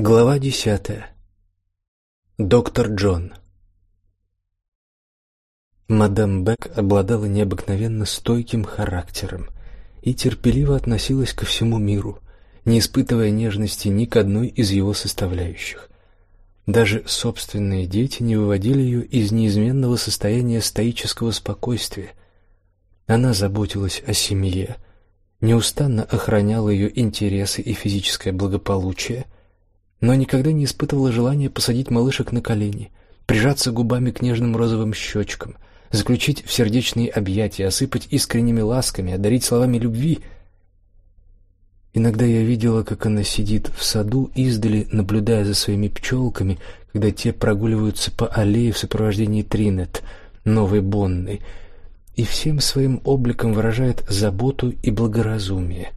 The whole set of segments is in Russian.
Глава десятая. Доктор Джон. Мадам Бек обладала необыкновенно стойким характером и терпеливо относилась ко всему миру, не испытывая нежности ни к одной из его составляющих. Даже собственные дети не выводили ее из неизменного состояния стоического спокойствия. Она заботилась о семье, неустанно охраняла ее интересы и физическое благополучие – но никогда не испытывала желания посадить малышек на колени, прижаться губами к нежным розовым щечкам, заключить в сердечные объятия, осыпать искренними ласками, одарить словами любви. Иногда я видела, как она сидит в саду издали, наблюдая за своими пчелками, когда те прогуливаются по аллее в сопровождении Тринет, новой Бонны, и всем своим обликом выражает заботу и благоразумие.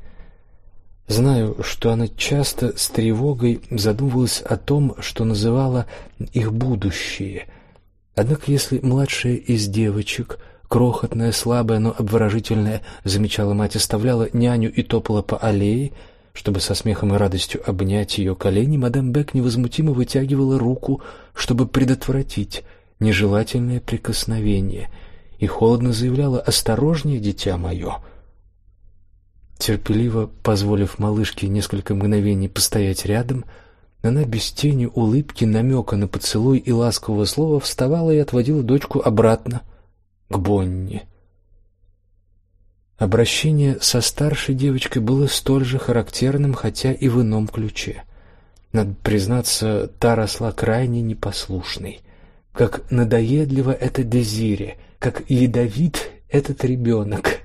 Знаю, что она часто с тревогой задумывалась о том, что называла их будущее. Однако если младшая из девочек, крохотная, слабая, но обворожительная, замечала мать, оставляла няню и топала по аллее, чтобы со смехом и радостью обнять ее колени, мадам Бек невозмутимо вытягивала руку, чтобы предотвратить нежелательное прикосновение, и холодно заявляла: "Осторожнее, дитя мое!» Терпеливо позволив малышке несколько мгновений постоять рядом, она без тени улыбки, намека на поцелуй и ласкового слова вставала и отводила дочку обратно к Бонни. Обращение со старшей девочкой было столь же характерным, хотя и в ином ключе. Надо признаться, та росла крайне непослушной. Как надоедливо это Дезире, как ядовит этот ребенок.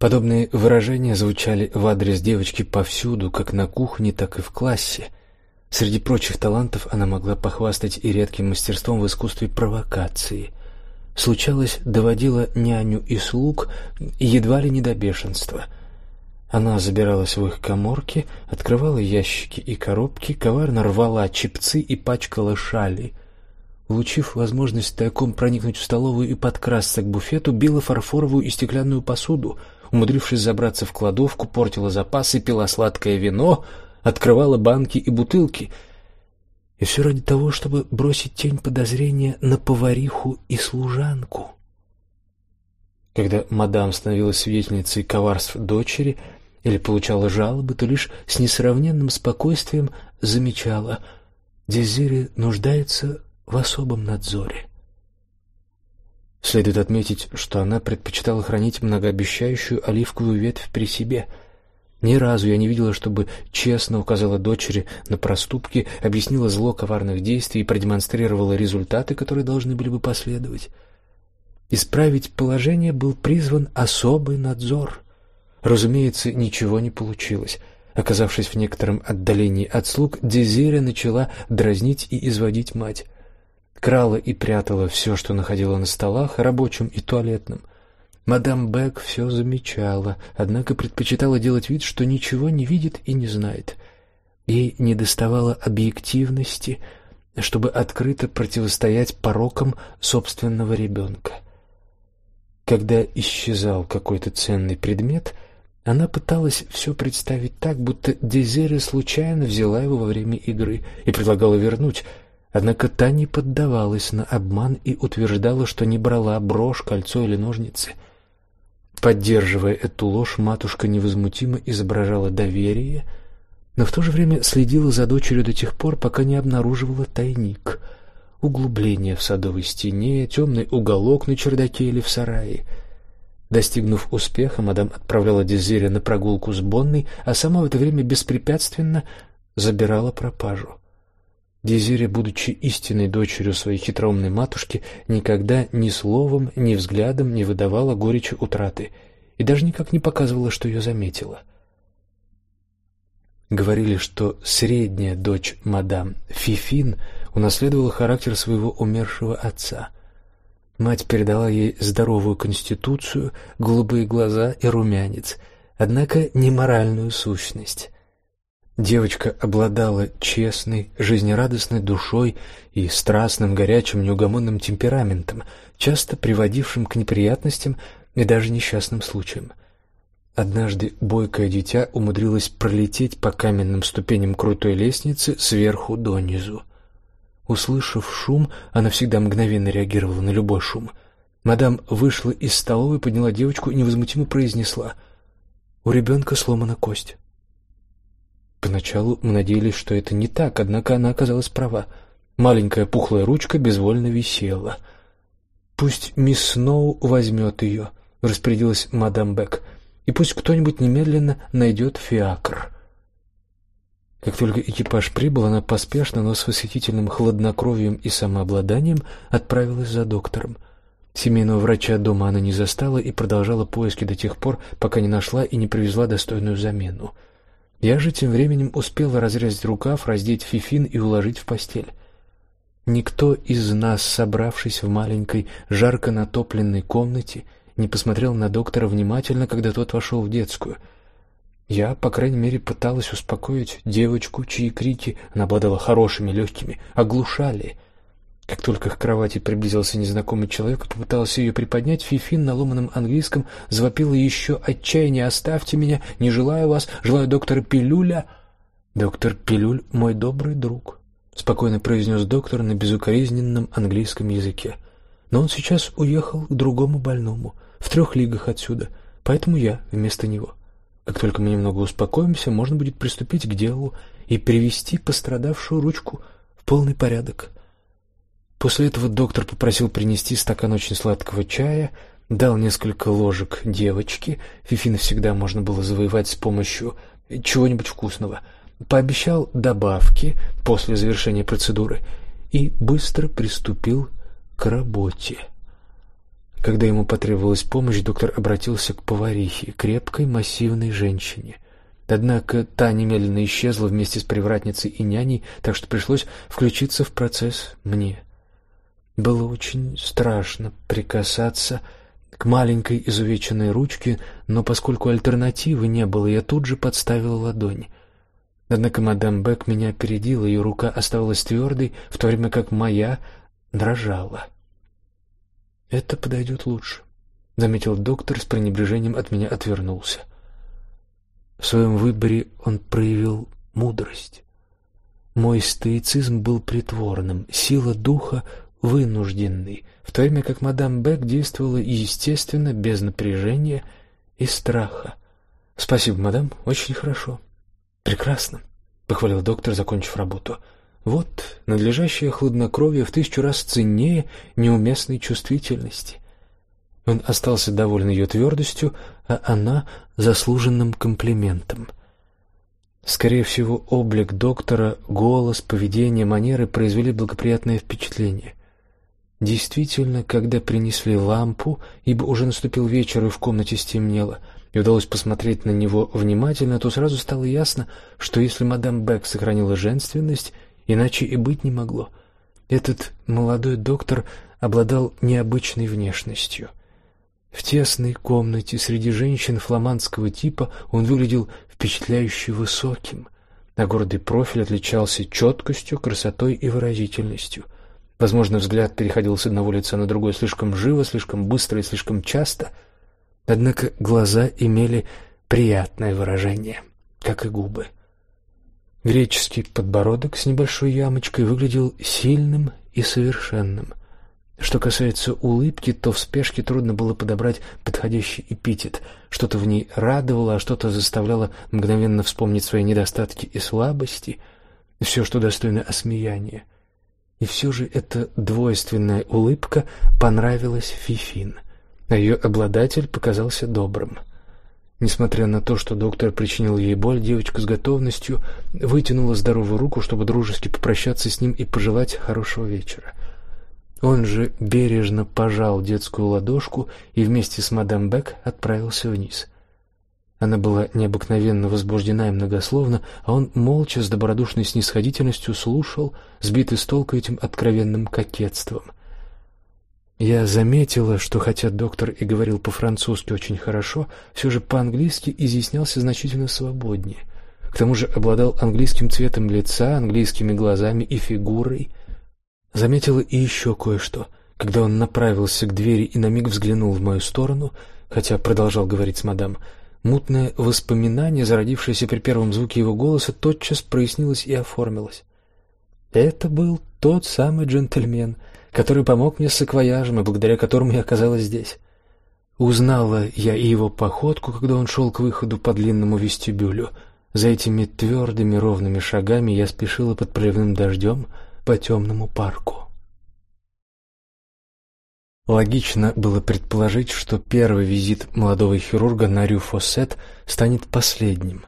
Подобные выражения звучали в адрес девочки повсюду, как на кухне, так и в классе. Среди прочих талантов она могла похвастать и редким мастерством в искусстве провокации. Случалось, доводила няню и слуг едва ли не до бешенства. Она забиралась в их каморки, открывала ящики и коробки, коварно рвала чипцы и пачкала шали. Улучив возможность тайком проникнуть в столовую и подкрасться к буфету, била фарфоровую и стеклянную посуду — умудрившись забраться в кладовку, портила запасы, пила сладкое вино, открывала банки и бутылки. И все ради того, чтобы бросить тень подозрения на повариху и служанку. Когда мадам становилась свидетельницей коварств дочери или получала жалобы, то лишь с несравненным спокойствием замечала: Дезире нуждается в особом надзоре. Следует отметить, что она предпочитала хранить многообещающую оливковую ветвь при себе. Ни разу я не видела, чтобы честно указала дочери на проступки, объяснила зло коварных действий и продемонстрировала результаты, которые должны были бы последовать. Исправить положение был призван особый надзор. Разумеется, ничего не получилось. Оказавшись в некотором отдалении от слуг, Дезире начала дразнить и изводить мать крала и прятала все, что находила на столах, рабочем и туалетном. Мадам Бек все замечала, однако предпочитала делать вид, что ничего не видит и не знает. Ей недоставало объективности, чтобы открыто противостоять порокам собственного ребенка. Когда исчезал какой-то ценный предмет, она пыталась все представить так, будто Дезире случайно взяла его во время игры и предлагала вернуть, Однако та не поддавалась на обман и утверждала, что не брала брошь, кольцо или ножницы. Поддерживая эту ложь, матушка невозмутимо изображала доверие, но в то же время следила за дочерью до тех пор, пока не обнаруживала тайник, углубление в садовой стене, темный уголок на чердаке или в сарае. Достигнув успеха, мадам отправляла Дезире на прогулку с Бонной, а сама в это время беспрепятственно забирала пропажу. Дезире, будучи истинной дочерью своей хитроумной матушки, никогда ни словом, ни взглядом не выдавала горечи утраты и даже никак не показывала, что ее заметила. Говорили, что средняя дочь мадам Фифин унаследовала характер своего умершего отца. Мать передала ей здоровую конституцию, голубые глаза и румянец, однако не моральную сущность. Девочка обладала честной, жизнерадостной душой и страстным, горячим, неугомонным темпераментом, часто приводившим к неприятностям и даже несчастным случаям. Однажды бойкое дитя умудрилось пролететь по каменным ступеням крутой лестницы сверху донизу. Услышав шум, она всегда мгновенно реагировала на любой шум. Мадам вышла из столовой, подняла девочку и невозмутимо произнесла: "У ребенка сломана кость". Поначалу мы надеялись, что это не так, однако она оказалась права. Маленькая пухлая ручка безвольно висела. Пусть мисс Сноу возьмет ее», — распорядилась мадам Бек, и пусть кто-нибудь немедленно найдет фиакр. Как только экипаж прибыл, она поспешно, но с восхитительным хладнокровием и самообладанием отправилась за доктором. Семейного врача дома она не застала и продолжала поиски до тех пор, пока не нашла и не привезла достойную замену. Я же тем временем успела разрезать рукав, раздеть Фифин и уложить в постель. Никто из нас, собравшись в маленькой, жарко натопленной комнате, не посмотрел на доктора внимательно, когда тот вошел в детскую — я, по крайней мере, пыталась успокоить девочку, чьи крики, она обладала хорошими легкими, оглушали. Как только к кровати приблизился незнакомый человек и попытался ее приподнять, Фифин на ломаном английском завопила еще отчаяние: "Оставьте меня, не желаю вас, желаю доктора Пилюля". "Доктор Пилюль мой добрый друг", спокойно произнес доктор на безукоризненном английском языке. "Но он сейчас уехал к другому больному, в трех лигах отсюда, поэтому я вместо него". Как только мы немного успокоимся, можно будет приступить к делу и привести пострадавшую ручку в полный порядок. После этого доктор попросил принести стакан очень сладкого чая, дал несколько ложек девочке, Фифина всегда можно было завоевать с помощью чего-нибудь вкусного, пообещал добавки после завершения процедуры и быстро приступил к работе. Когда ему потребовалась помощь, доктор обратился к поварихе, крепкой, массивной женщине. Однако та немедленно исчезла вместе с привратницей и няней, так что пришлось включиться в процесс мне. Было очень страшно прикасаться к маленькой изувеченной ручке, но поскольку альтернативы не было, я тут же подставила ладонь. Однако мадам Бек меня опередила, ее рука оставалась твердой, в то время как моя дрожала. Это подойдет лучше, заметил доктор с пренебрежением от меня отвернулся. В своем выборе он проявил мудрость. Мой стоицизм был притворным, сила духа вынужденной, в то время как мадам Бек действовала естественно, без напряжения и страха. Спасибо, мадам, очень хорошо. Прекрасно, похвалил доктор, закончив работу. Вот надлежащее хладнокровие в тысячу раз ценнее неуместной чувствительности. Он остался доволен ее твердостью, а она заслуженным комплиментом. Скорее всего, облик доктора, голос, поведение, манеры произвели благоприятное впечатление. Действительно, когда принесли лампу, ибо уже наступил вечер и в комнате стемнело, и удалось посмотреть на него внимательно, то сразу стало ясно, что если мадам Бек сохранила женственность, Иначе и быть не могло. Этот молодой доктор обладал необычной внешностью. В тесной комнате среди женщин фламандского типа он выглядел впечатляюще высоким, а гордый профиль отличался четкостью, красотой и выразительностью. Возможно, взгляд переходил с одного лица на другое слишком живо, слишком быстро и слишком часто, однако глаза имели приятное выражение, как и губы. Греческий подбородок с небольшой ямочкой выглядел сильным и совершенным. Что касается улыбки, то в спешке трудно было подобрать подходящий эпитет. Что-то в ней радовало, а что-то заставляло мгновенно вспомнить свои недостатки и слабости, все, что достойно осмеяния. И все же эта двойственная улыбка понравилась Фифин, а ее обладатель показался добрым. Несмотря на то, что доктор причинил ей боль, девочка с готовностью вытянула здоровую руку, чтобы дружески попрощаться с ним и пожелать хорошего вечера. Он же бережно пожал детскую ладошку и вместе с мадам Бек отправился вниз. Она была необыкновенно возбуждена и многословна, а он молча с добродушной снисходительностью слушал, сбитый с толку этим откровенным кокетством. Я заметила, что хотя доктор и говорил по-французски очень хорошо, все же по-английски изъяснялся значительно свободнее. К тому же обладал английским цветом лица, английскими глазами и фигурой. Заметила и еще кое-что. Когда он направился к двери и на миг взглянул в мою сторону, хотя продолжал говорить с мадам, Мутное воспоминание, зародившееся при первом звуке его голоса, тотчас прояснилось и оформилось. Это был тот самый джентльмен, который помог мне с саквояжем и благодаря которому я оказалась здесь. Узнала я и его походку, когда он шел к выходу по длинному вестибюлю. За этими твердыми ровными шагами я спешила под проливным дождем по темному парку. Логично было предположить, что первый визит молодого хирурга на Рю-Фоссет станет последним.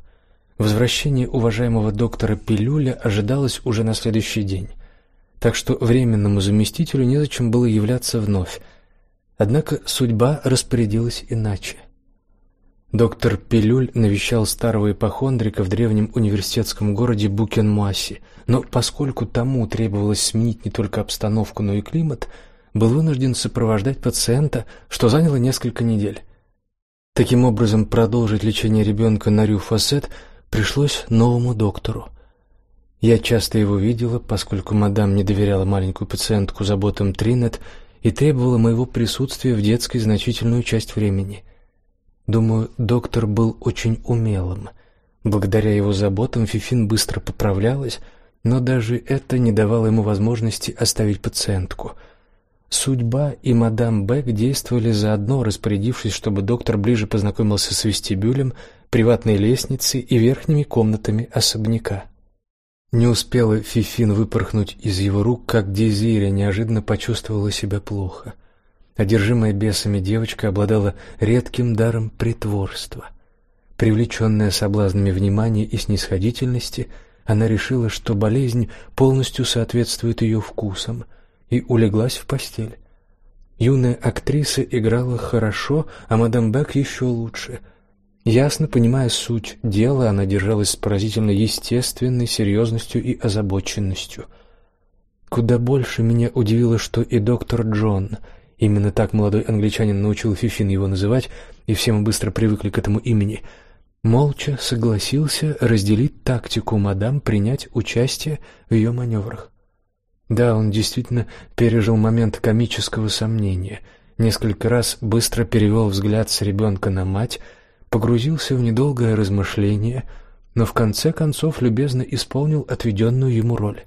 Возвращение уважаемого доктора Пилюля ожидалось уже на следующий день, так что временному заместителю незачем было являться вновь. Однако судьба распорядилась иначе. Доктор Пилюль навещал старого ипохондрика в древнем университетском городе Букенмуаси, но поскольку тому требовалось сменить не только обстановку, но и климат, был вынужден сопровождать пациента, что заняло несколько недель. Таким образом, продолжить лечение ребенка на Рю-Фасет пришлось новому доктору. Я часто его видела, поскольку мадам не доверяла маленькую пациентку заботам Тринет и требовала моего присутствия в детской значительную часть времени. Думаю, доктор был очень умелым. Благодаря его заботам Фифин быстро поправлялась, но даже это не давало ему возможности оставить пациентку — Судьба и мадам Бек действовали заодно, распорядившись, чтобы доктор ближе познакомился с вестибюлем, приватной лестницей и верхними комнатами особняка. Не успела Фифин выпорхнуть из его рук, как Дезирия неожиданно почувствовала себя плохо. Одержимая бесами девочка обладала редким даром притворства. Привлеченная соблазнами внимания и снисходительности, она решила, что болезнь полностью соответствует ее вкусам — и улеглась в постель. Юная актриса играла хорошо, а мадам Бек еще лучше. Ясно понимая суть дела, она держалась с поразительно естественной серьезностью и озабоченностью. Куда больше меня удивило, что и доктор Джон, именно так молодой англичанин научил Фифин его называть, и все мы быстро привыкли к этому имени, молча согласился разделить тактику мадам принять участие в ее маневрах. Да, он действительно пережил момент комического сомнения. Несколько раз быстро перевел взгляд с ребенка на мать, погрузился в недолгое размышление, но в конце концов любезно исполнил отведенную ему роль.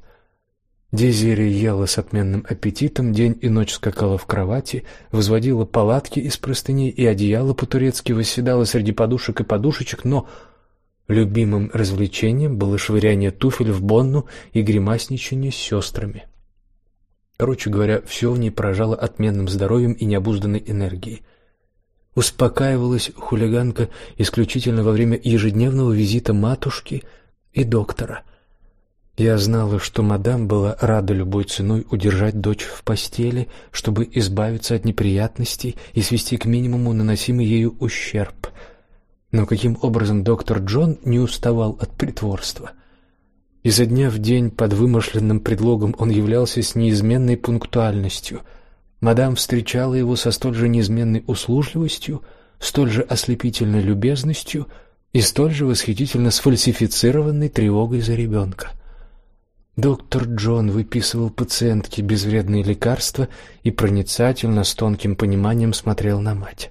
Дезири ела с отменным аппетитом, день и ночь скакала в кровати, возводила палатки из простыней и одеяла по-турецки, восседала среди подушек и подушечек, но любимым развлечением было швыряние туфель в бонну и гримасничание с сестрами. Короче говоря, все в ней поражало отменным здоровьем и необузданной энергией. Успокаивалась хулиганка исключительно во время ежедневного визита матушки и доктора. Я знала, что мадам была рада любой ценой удержать дочь в постели, чтобы избавиться от неприятностей и свести к минимуму наносимый ею ущерб. Но каким образом доктор Джон не уставал от притворства — Изо дня в день под вымышленным предлогом он являлся с неизменной пунктуальностью. Мадам встречала его со столь же неизменной услужливостью, столь же ослепительной любезностью и столь же восхитительно сфальсифицированной тревогой за ребенка. Доктор Джон выписывал пациентке безвредные лекарства и проницательно с тонким пониманием смотрел на мать.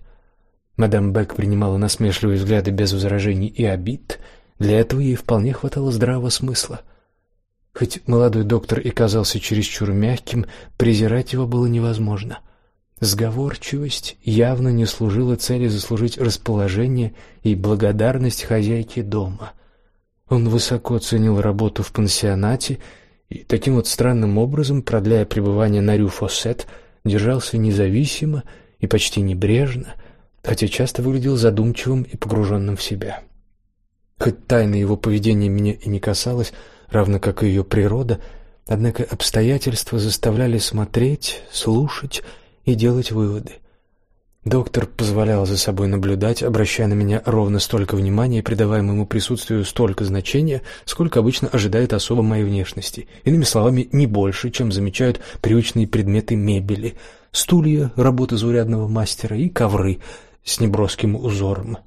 Мадам Бек принимала насмешливые взгляды без возражений и обид, для этого ей вполне хватало здравого смысла. Хоть молодой доктор и казался чересчур мягким, презирать его было невозможно. Сговорчивость явно не служила цели заслужить расположение и благодарность хозяйки дома. Он высоко ценил работу в пансионате и таким вот странным образом, продляя пребывание на Рю-Фоссет, держался независимо и почти небрежно, хотя часто выглядел задумчивым и погруженным в себя. Хоть тайна его поведения меня и не касалась, равно как и ее природа, однако обстоятельства заставляли смотреть, слушать и делать выводы. Доктор позволял за собой наблюдать, обращая на меня ровно столько внимания и придавая моему присутствию столько значения, сколько обычно ожидает особо моей внешности. Иными словами, не больше, чем замечают привычные предметы мебели: стулья работы заурядного мастера и ковры с неброским узором.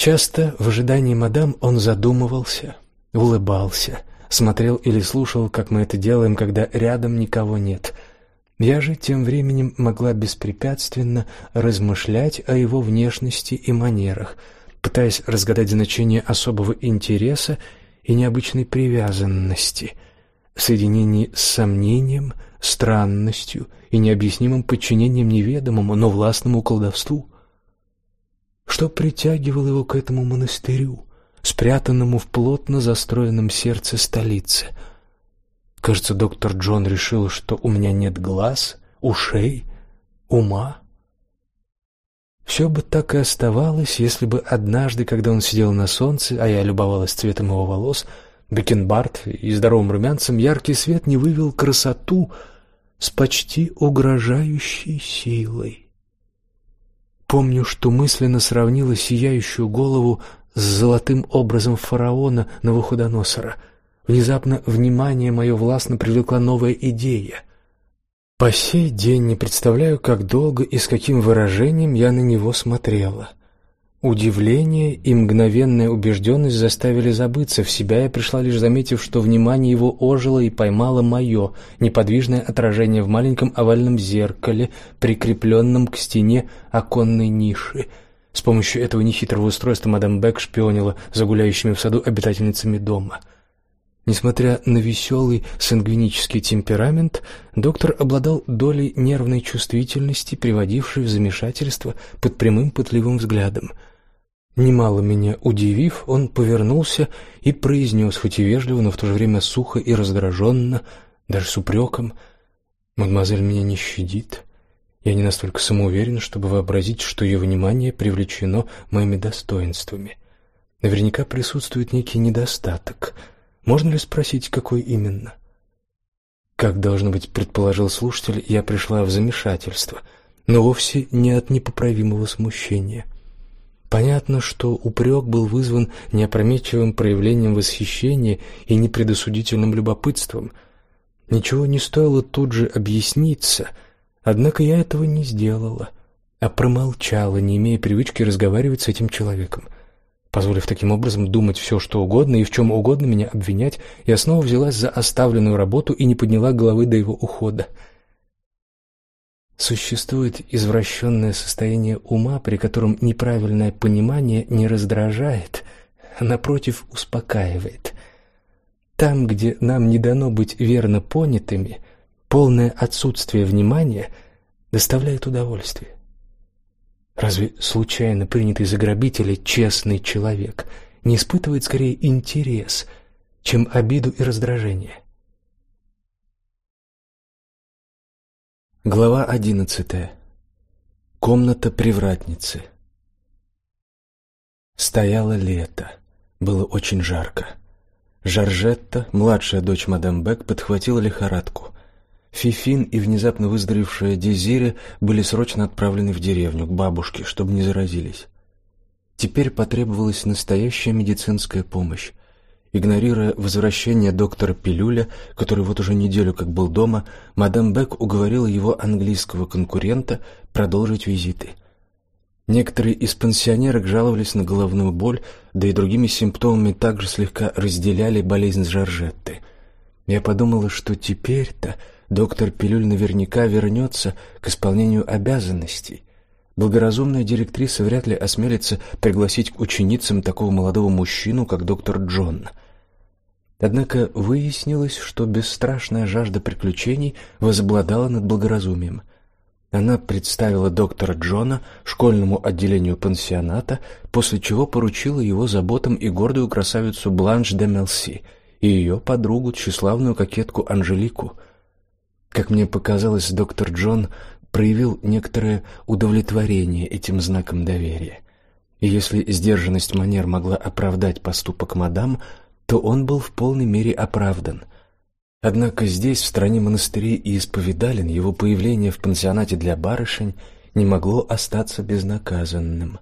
Часто в ожидании мадам он задумывался, улыбался, смотрел или слушал, как мы это делаем, когда рядом никого нет. Я же тем временем могла беспрепятственно размышлять о его внешности и манерах, пытаясь разгадать значение особого интереса и необычной привязанности в соединении с сомнением, странностью и необъяснимым подчинением неведомому, но властному колдовству. Что притягивало его к этому монастырю, спрятанному в плотно застроенном сердце столицы — Кажется, доктор Джон решил, что у меня нет глаз, ушей, ума. Все бы так и оставалось, если бы однажды, когда он сидел на солнце, а я любовалась цветом его волос, бакенбард и здоровым румянцем, яркий свет не вывел красоту с почти угрожающей силой. Помню, что мысленно сравнила сияющую голову с золотым образом фараона Навуходоносора — Внезапно внимание мое властно привлекла новая идея. По сей день не представляю, как долго и с каким выражением я на него смотрела. Удивление и мгновенная убежденность заставили забыться в себя. Я пришла лишь заметив, что внимание его ожило и поймало мое неподвижное отражение в маленьком овальном зеркале, прикрепленном к стене оконной ниши. С помощью этого нехитрого устройства мадам Бек шпионила за гуляющими в саду обитательницами дома. Несмотря на веселый сангвинический темперамент, доктор обладал долей нервной чувствительности, приводившей в замешательство под прямым пытливым взглядом. Немало меня удивив, он повернулся и произнес, хоть и вежливо, но в то же время сухо и раздраженно, даже с упреком, «Мадемуазель меня не щадит. Я не настолько самоуверен, чтобы вообразить, что ее внимание привлечено моими достоинствами. Наверняка присутствует некий недостаток». Можно ли спросить, какой именно? Как должно быть, предположил слушатель, я пришла в замешательство, но вовсе не от непоправимого смущения. Понятно, что упрек был вызван неопрометчивым проявлением восхищения и непредосудительным любопытством. Ничего не стоило тут же объясниться, однако я этого не сделала, а промолчала, не имея привычки разговаривать с этим человеком. Позволив таким образом думать все, что угодно и в чем угодно меня обвинять, я снова взялась за оставленную работу и не подняла головы до его ухода. Существует извращенное состояние ума, при котором неправильное понимание не раздражает, а напротив успокаивает. Там, где нам не дано быть верно понятыми, полное отсутствие внимания доставляет удовольствие. Разве случайно принятый за грабителя честный человек не испытывает скорее интерес, чем обиду и раздражение? Глава одиннадцатая. Комната привратницы. Стояло лето. Было очень жарко. Жоржетта, младшая дочь мадам Бек, подхватила лихорадку. Фифин и внезапно выздоровевшая Дезире были срочно отправлены в деревню к бабушке, чтобы не заразились. Теперь потребовалась настоящая медицинская помощь. Игнорируя возвращение доктора Пилюля, который вот уже неделю как был дома, мадам Бек уговорила его английского конкурента продолжить визиты. Некоторые из пансионерок жаловались на головную боль, да и другими симптомами также слегка разделяли болезнь Жоржетты. Я подумала, что теперь-то доктор Пилюль наверняка вернется к исполнению обязанностей. Благоразумная директриса вряд ли осмелится пригласить к ученицам такого молодого мужчину, как доктор Джон. Однако выяснилось, что бесстрашная жажда приключений возобладала над благоразумием. Она представила доктора Джона школьному отделению пансионата, после чего поручила его заботам и гордую красавицу Бланш де Мелси и ее подругу, тщеславную кокетку Анжелику — как мне показалось, доктор Джон проявил некоторое удовлетворение этим знаком доверия. И если сдержанность манер могла оправдать поступок мадам, то он был в полной мере оправдан. Однако здесь, в стране монастырей и исповедален, его появление в пансионате для барышень не могло остаться безнаказанным.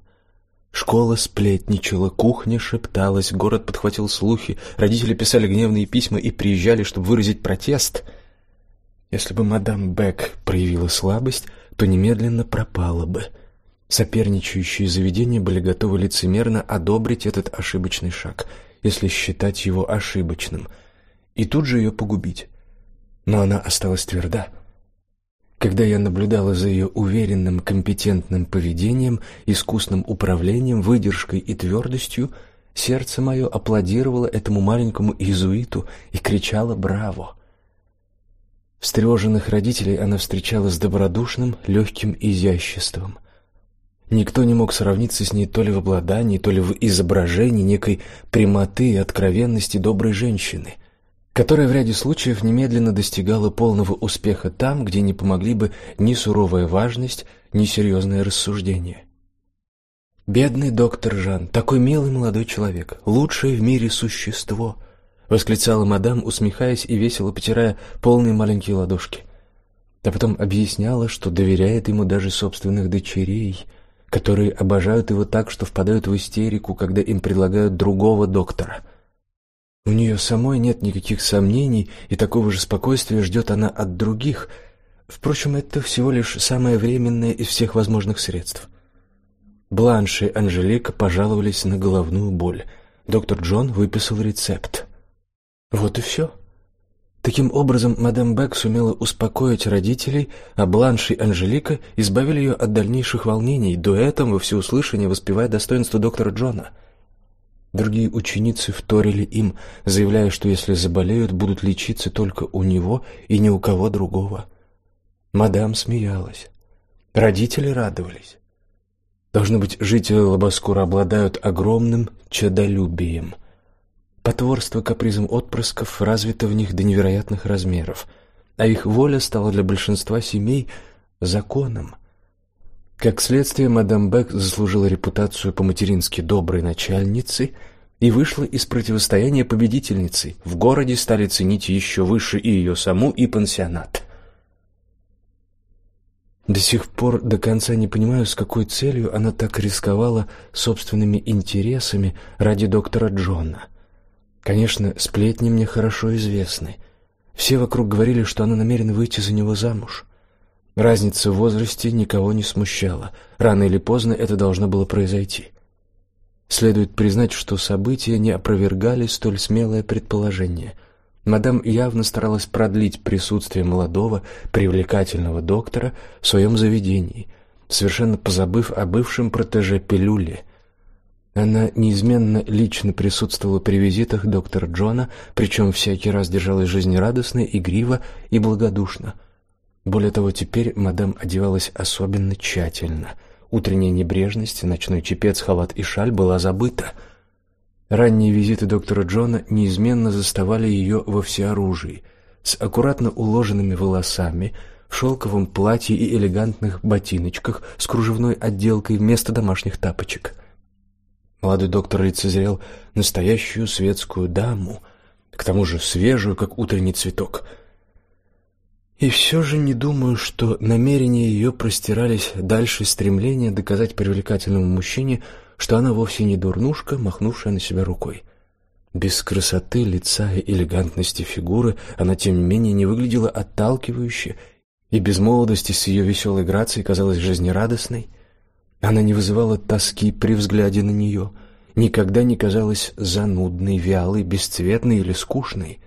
Школа сплетничала, кухня шепталась, город подхватил слухи, родители писали гневные письма и приезжали, чтобы выразить протест — если бы мадам Бек проявила слабость, то немедленно пропала бы. Соперничающие заведения были готовы лицемерно одобрить этот ошибочный шаг, если считать его ошибочным, и тут же ее погубить. Но она осталась тверда. Когда я наблюдала за ее уверенным, компетентным поведением, искусным управлением, выдержкой и твердостью, сердце мое аплодировало этому маленькому иезуиту и кричало «Браво!». Встревоженных родителей она встречала с добродушным, легким изяществом. Никто не мог сравниться с ней то ли в обладании, то ли в изображении некой прямоты и откровенности доброй женщины — которая в ряде случаев немедленно достигала полного успеха там, где не помогли бы ни суровая важность, ни серьезное рассуждение. Бедный доктор Жан, такой милый молодой человек, лучшее в мире существо, восклицала мадам, усмехаясь и весело потирая полные маленькие ладошки. А потом объясняла, что доверяет ему даже собственных дочерей, которые обожают его так, что впадают в истерику, когда им предлагают другого доктора. У нее самой нет никаких сомнений, и такого же спокойствия ждет она от других. Впрочем, это всего лишь самое временное из всех возможных средств. Бланш и Анжелика пожаловались на головную боль. Доктор Джон выписал рецепт. Вот и все. Таким образом, мадам Бек сумела успокоить родителей, а Бланш и Анжелика избавили ее от дальнейших волнений, дуэтом во всеуслышание воспевая достоинство доктора Джона — Другие ученицы вторили им, заявляя, что если заболеют, будут лечиться только у него и ни у кого другого. Мадам смеялась. Родители радовались. Должно быть, жители Лобоскура обладают огромным чадолюбием. Потворство капризам отпрысков развито в них до невероятных размеров, а их воля стала для большинства семей законом. Как следствие, мадам Бек заслужила репутацию по-матерински доброй начальницы и вышла из противостояния победительницей. В городе стали ценить еще выше и ее саму, и пансионат. До сих пор до конца не понимаю, с какой целью она так рисковала собственными интересами ради доктора Джона. Конечно, сплетни мне хорошо известны. Все вокруг говорили, что она намерена выйти за него замуж. Разница в возрасте никого не смущала. Рано или поздно это должно было произойти. Следует признать, что события не опровергали столь смелое предположение. Мадам явно старалась продлить присутствие молодого, привлекательного доктора в своем заведении, совершенно позабыв о бывшем протеже пилюле. Она неизменно лично присутствовала при визитах доктора Джона, причем всякий раз держалась жизнерадостно, игриво и благодушно – более того, теперь мадам одевалась особенно тщательно. Утренняя небрежность, ночной чепец, халат и шаль была забыта. Ранние визиты доктора Джона неизменно заставали ее во всеоружии, с аккуратно уложенными волосами, в шелковом платье и элегантных ботиночках с кружевной отделкой вместо домашних тапочек. Молодой доктор лицезрел настоящую светскую даму, к тому же свежую, как утренний цветок — и все же не думаю, что намерения ее простирались дальше стремления доказать привлекательному мужчине, что она вовсе не дурнушка, махнувшая на себя рукой. Без красоты лица и элегантности фигуры она тем не менее не выглядела отталкивающе, и без молодости с ее веселой грацией казалась жизнерадостной. Она не вызывала тоски при взгляде на нее, никогда не казалась занудной, вялой, бесцветной или скучной.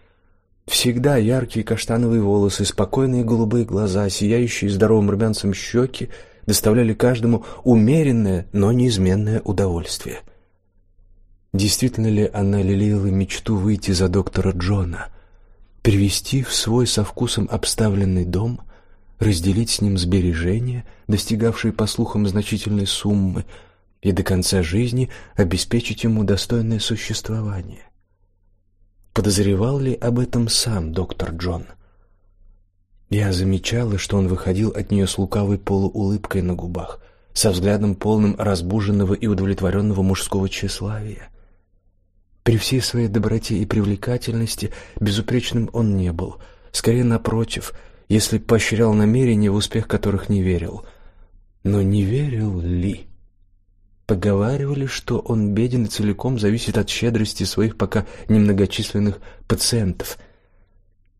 Всегда яркие каштановые волосы, спокойные голубые глаза, сияющие здоровым румянцем щеки доставляли каждому умеренное, но неизменное удовольствие. Действительно ли она лелеяла мечту выйти за доктора Джона, привести в свой со вкусом обставленный дом, разделить с ним сбережения, достигавшие по слухам значительной суммы, и до конца жизни обеспечить ему достойное существование? Подозревал ли об этом сам доктор Джон? Я замечала, что он выходил от нее с лукавой полуулыбкой на губах, со взглядом полным разбуженного и удовлетворенного мужского тщеславия. При всей своей доброте и привлекательности безупречным он не был, скорее напротив, если поощрял намерения, в успех которых не верил. Но не верил ли? Поговаривали, что он беден и целиком зависит от щедрости своих пока немногочисленных пациентов.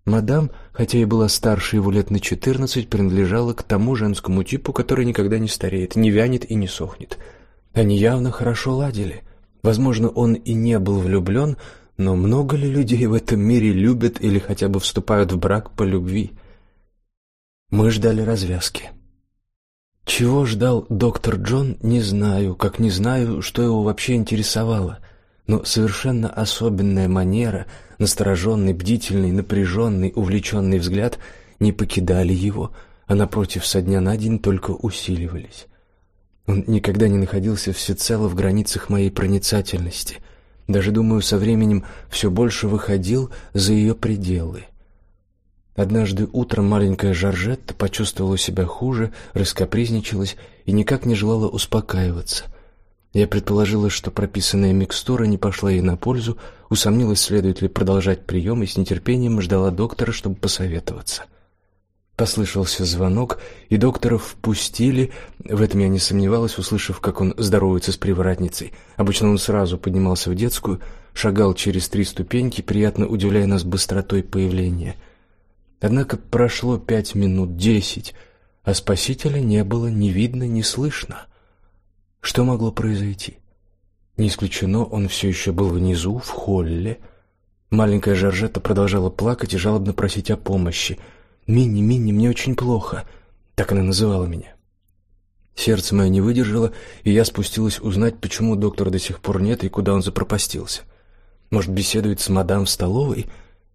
Мадам, хотя и была старше его лет на четырнадцать, принадлежала к тому женскому типу, который никогда не стареет, не вянет и не сохнет. Они явно хорошо ладили. Возможно, он и не был влюблен, но много ли людей в этом мире любят или хотя бы вступают в брак по любви? Мы ждали развязки. Чего ждал доктор Джон, не знаю, как не знаю, что его вообще интересовало. Но совершенно особенная манера, настороженный, бдительный, напряженный, увлеченный взгляд не покидали его, а напротив, со дня на день только усиливались. Он никогда не находился всецело в границах моей проницательности. Даже, думаю, со временем все больше выходил за ее пределы. Однажды утром маленькая Жоржетта почувствовала себя хуже, раскапризничалась и никак не желала успокаиваться. Я предположила, что прописанная микстура не пошла ей на пользу, усомнилась, следует ли продолжать прием, и с нетерпением ждала доктора, чтобы посоветоваться. Послышался звонок, и доктора впустили. В этом я не сомневалась, услышав, как он здоровается с привратницей. Обычно он сразу поднимался в детскую, шагал через три ступеньки, приятно удивляя нас быстротой появления — Однако прошло пять минут, десять, а спасителя не было ни видно, ни слышно. Что могло произойти? Не исключено, он все еще был внизу, в холле. Маленькая Жоржетта продолжала плакать и жалобно просить о помощи. «Минни, Минни, мне очень плохо», — так она называла меня. Сердце мое не выдержало, и я спустилась узнать, почему доктора до сих пор нет и куда он запропастился. Может, беседует с мадам в столовой?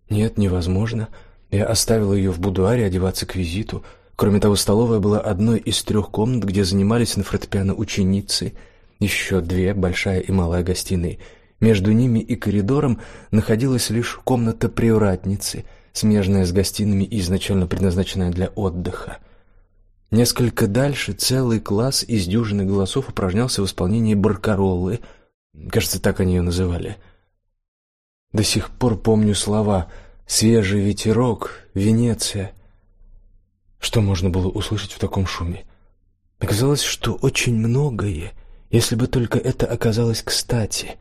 Нет, невозможно. Я оставила ее в будуаре одеваться к визиту. Кроме того, столовая была одной из трех комнат, где занимались на фортепиано ученицы. Еще две, большая и малая гостиные. Между ними и коридором находилась лишь комната привратницы, смежная с гостиными и изначально предназначенная для отдыха. Несколько дальше целый класс из дюжины голосов упражнялся в исполнении баркароллы. Кажется, так они ее называли. До сих пор помню слова — Свежий ветерок, Венеция. Что можно было услышать в таком шуме? Оказалось, что очень многое, если бы только это оказалось кстати.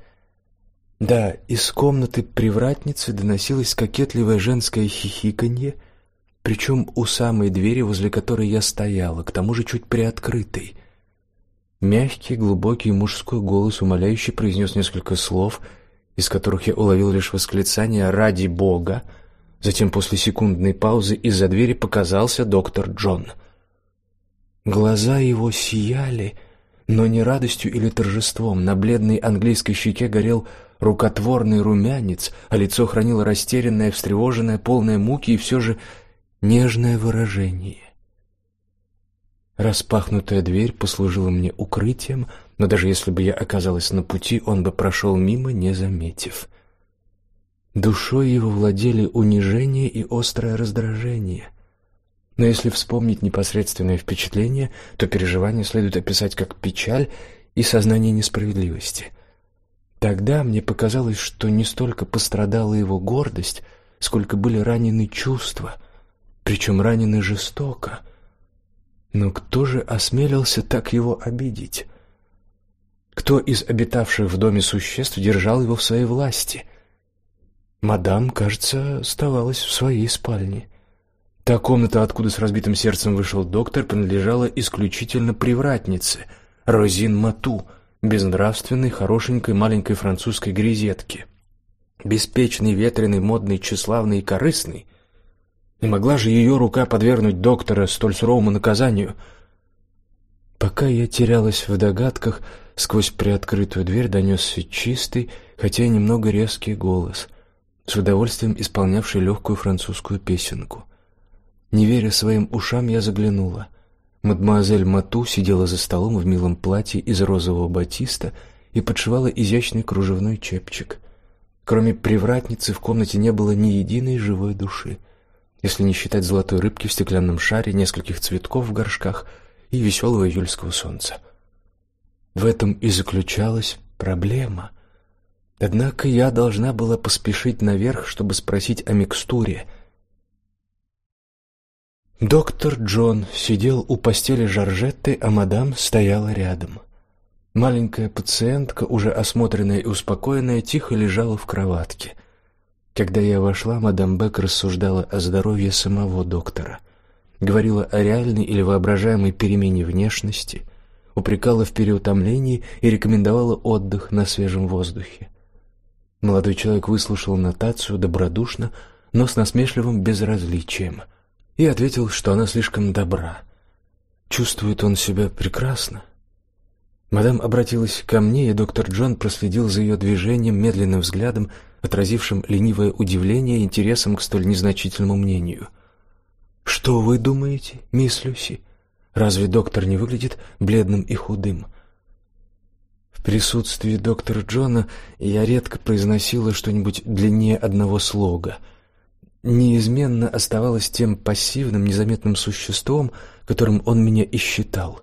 Да, из комнаты привратницы доносилось кокетливое женское хихиканье, причем у самой двери, возле которой я стояла, к тому же чуть приоткрытой. Мягкий, глубокий мужской голос умоляюще произнес несколько слов — из которых я уловил лишь восклицание «Ради Бога!». Затем после секундной паузы из-за двери показался доктор Джон. Глаза его сияли, но не радостью или торжеством. На бледной английской щеке горел рукотворный румянец, а лицо хранило растерянное, встревоженное, полное муки и все же нежное выражение. Распахнутая дверь послужила мне укрытием, но даже если бы я оказалась на пути, он бы прошел мимо, не заметив. Душой его владели унижение и острое раздражение. Но если вспомнить непосредственное впечатление, то переживание следует описать как печаль и сознание несправедливости. Тогда мне показалось, что не столько пострадала его гордость, сколько были ранены чувства, причем ранены жестоко. Но кто же осмелился так его обидеть? Кто из обитавших в доме существ держал его в своей власти? Мадам, кажется, оставалась в своей спальне. Та комната, откуда с разбитым сердцем вышел доктор, принадлежала исключительно привратнице, Розин Мату, безнравственной, хорошенькой маленькой французской грезетке. Беспечный, ветреный, модный, тщеславный и корыстный, не могла же ее рука подвергнуть доктора столь суровому наказанию. Пока я терялась в догадках, сквозь приоткрытую дверь донесся чистый, хотя и немного резкий голос, с удовольствием исполнявший легкую французскую песенку. Не веря своим ушам, я заглянула. Мадемуазель Мату сидела за столом в милом платье из розового батиста и подшивала изящный кружевной чепчик. Кроме привратницы в комнате не было ни единой живой души если не считать золотой рыбки в стеклянном шаре, нескольких цветков в горшках и веселого июльского солнца. В этом и заключалась проблема. Однако я должна была поспешить наверх, чтобы спросить о микстуре. Доктор Джон сидел у постели Жоржетты, а мадам стояла рядом. Маленькая пациентка, уже осмотренная и успокоенная, тихо лежала в кроватке — когда я вошла, мадам Бек рассуждала о здоровье самого доктора, говорила о реальной или воображаемой перемене внешности, упрекала в переутомлении и рекомендовала отдых на свежем воздухе. Молодой человек выслушал нотацию добродушно, но с насмешливым безразличием. и ответил, что она слишком добра. Чувствует он себя прекрасно. Мадам обратилась ко мне, и доктор Джон проследил за ее движением, медленным взглядом, отразившим ленивое удивление интересом к столь незначительному мнению. Что вы думаете, мисс Люси? Разве доктор не выглядит бледным и худым? В присутствии доктора Джона я редко произносила что-нибудь длиннее одного слога. Неизменно оставалась тем пассивным, незаметным существом, которым он меня и считал.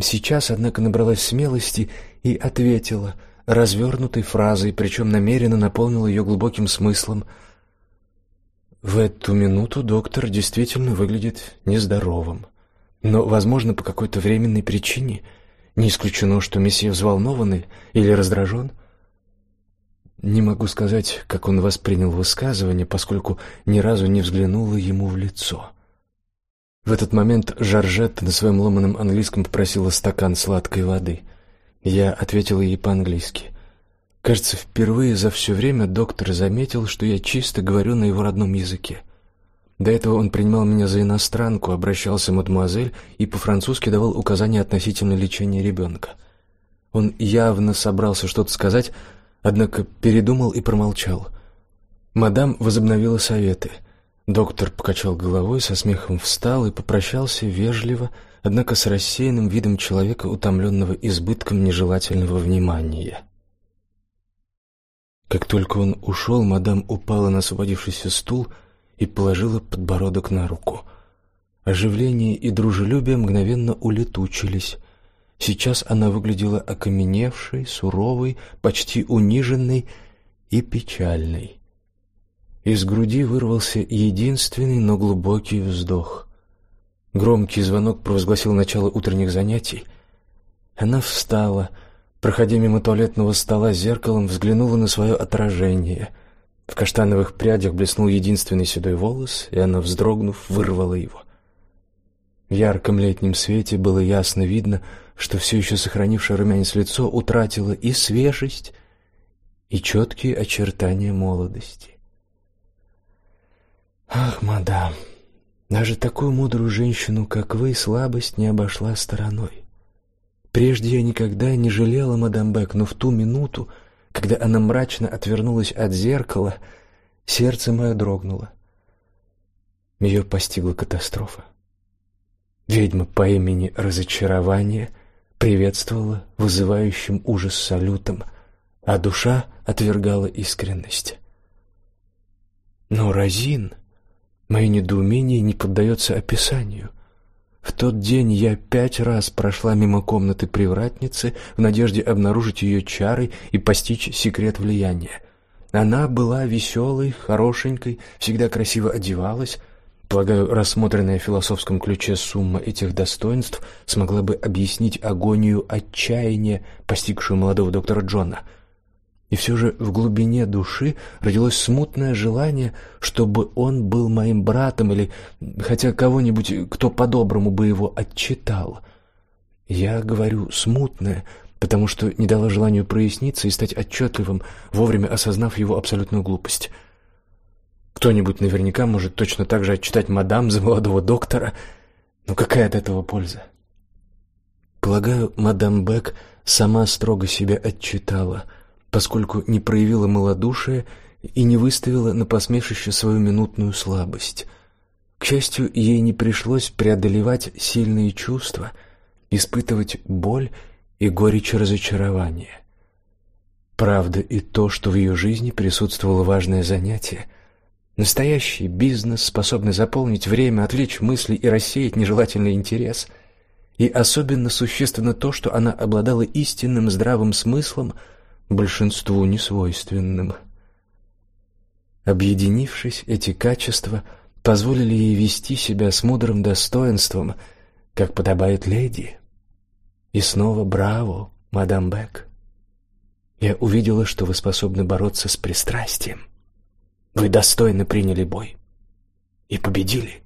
Сейчас, однако, набралась смелости и ответила развернутой фразой, причем намеренно наполнила ее глубоким смыслом. В эту минуту доктор действительно выглядит нездоровым, но, возможно, по какой-то временной причине. Не исключено, что месье взволнован или раздражен. Не могу сказать, как он воспринял высказывание, поскольку ни разу не взглянула ему в лицо. В этот момент Жоржетта на своем ломаном английском попросила стакан сладкой воды. Я ответил ей по-английски. Кажется, впервые за все время доктор заметил, что я чисто говорю на его родном языке. До этого он принимал меня за иностранку, обращался мадемуазель и по-французски давал указания относительно лечения ребенка. Он явно собрался что-то сказать, однако передумал и промолчал. Мадам возобновила советы — Доктор покачал головой, со смехом встал и попрощался вежливо, однако с рассеянным видом человека, утомленного избытком нежелательного внимания. Как только он ушел, мадам упала на освободившийся стул и положила подбородок на руку. Оживление и дружелюбие мгновенно улетучились. Сейчас она выглядела окаменевшей, суровой, почти униженной и печальной. Из груди вырвался единственный, но глубокий вздох. Громкий звонок провозгласил начало утренних занятий. Она встала, проходя мимо туалетного стола зеркалом, взглянула на свое отражение. В каштановых прядях блеснул единственный седой волос, и она, вздрогнув, вырвала его. В ярком летнем свете было ясно видно, что все еще сохранившее румянец лицо утратило и свежесть, и четкие очертания молодости. Ах, мадам, даже такую мудрую женщину, как вы, слабость не обошла стороной. Прежде я никогда не жалела мадам Бек, но в ту минуту, когда она мрачно отвернулась от зеркала, сердце мое дрогнуло. Ее постигла катастрофа. Ведьма по имени Разочарование приветствовала вызывающим ужас салютом, а душа отвергала искренность. Но Розин Мое недоумение не поддается описанию. В тот день я пять раз прошла мимо комнаты привратницы в надежде обнаружить ее чары и постичь секрет влияния. Она была веселой, хорошенькой, всегда красиво одевалась. Полагаю, рассмотренная в философском ключе сумма этих достоинств смогла бы объяснить агонию отчаяния, постигшую молодого доктора Джона — и все же в глубине души родилось смутное желание, чтобы он был моим братом или хотя кого-нибудь, кто по-доброму бы его отчитал. Я говорю смутное, потому что не дала желанию проясниться и стать отчетливым, вовремя осознав его абсолютную глупость. Кто-нибудь наверняка может точно так же отчитать мадам за молодого доктора, но какая от этого польза? Полагаю, мадам Бек сама строго себя отчитала — поскольку не проявила малодушия и не выставила на посмешище свою минутную слабость. К счастью, ей не пришлось преодолевать сильные чувства, испытывать боль и горечь разочарования. Правда и то, что в ее жизни присутствовало важное занятие, настоящий бизнес, способный заполнить время, отвлечь мысли и рассеять нежелательный интерес. И особенно существенно то, что она обладала истинным здравым смыслом, большинству несвойственным. Объединившись, эти качества позволили ей вести себя с мудрым достоинством, как подобает леди. И снова браво, мадам Бек. Я увидела, что вы способны бороться с пристрастием. Вы достойно приняли бой и победили.